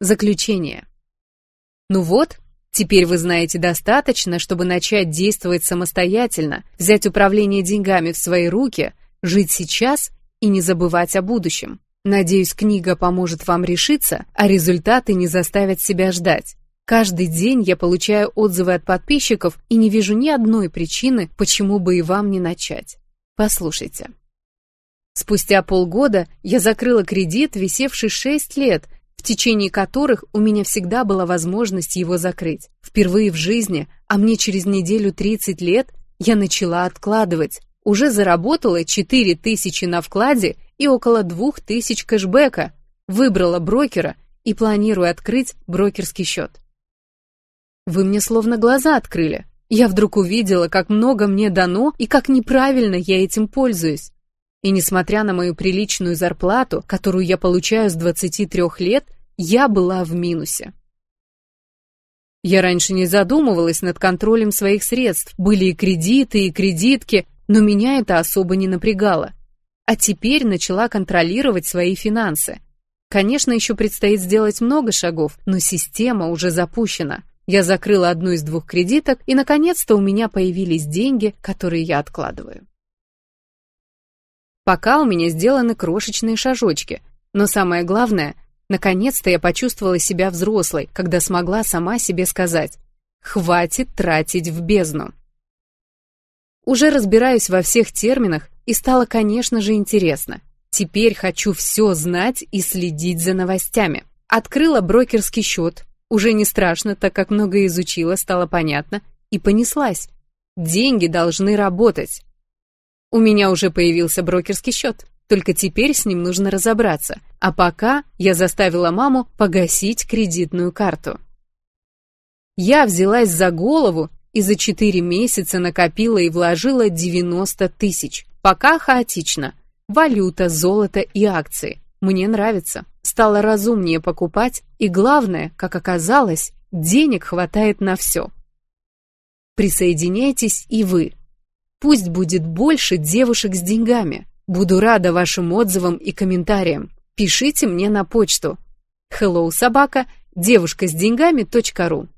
Заключение. Ну вот, теперь вы знаете достаточно, чтобы начать действовать самостоятельно, взять управление деньгами в свои руки, жить сейчас и не забывать о будущем. Надеюсь, книга поможет вам решиться, а результаты не заставят себя ждать. Каждый день я получаю отзывы от подписчиков и не вижу ни одной причины, почему бы и вам не начать. Послушайте. Спустя полгода я закрыла кредит, висевший 6 лет, течение которых у меня всегда была возможность его закрыть. Впервые в жизни, а мне через неделю 30 лет, я начала откладывать. Уже заработала 4 тысячи на вкладе и около 2 тысяч кэшбэка. Выбрала брокера и планирую открыть брокерский счет. Вы мне словно глаза открыли. Я вдруг увидела, как много мне дано и как неправильно я этим пользуюсь. И несмотря на мою приличную зарплату, которую я получаю с 23 лет, я была в минусе. Я раньше не задумывалась над контролем своих средств, были и кредиты, и кредитки, но меня это особо не напрягало. А теперь начала контролировать свои финансы. Конечно, еще предстоит сделать много шагов, но система уже запущена. Я закрыла одну из двух кредиток, и, наконец-то, у меня появились деньги, которые я откладываю. Пока у меня сделаны крошечные шажочки, но самое главное, наконец-то я почувствовала себя взрослой, когда смогла сама себе сказать «хватит тратить в бездну». Уже разбираюсь во всех терминах, и стало, конечно же, интересно. Теперь хочу все знать и следить за новостями. Открыла брокерский счет, уже не страшно, так как много изучила, стало понятно, и понеслась. Деньги должны работать. У меня уже появился брокерский счет, только теперь с ним нужно разобраться. А пока я заставила маму погасить кредитную карту. Я взялась за голову и за 4 месяца накопила и вложила 90 тысяч. Пока хаотично. Валюта, золото и акции. Мне нравится стала разумнее покупать, и главное, как оказалось, денег хватает на все. Присоединяйтесь и вы. Пусть будет больше девушек с деньгами. Буду рада вашим отзывам и комментариям. Пишите мне на почту. hello собака девушка с деньгами.ру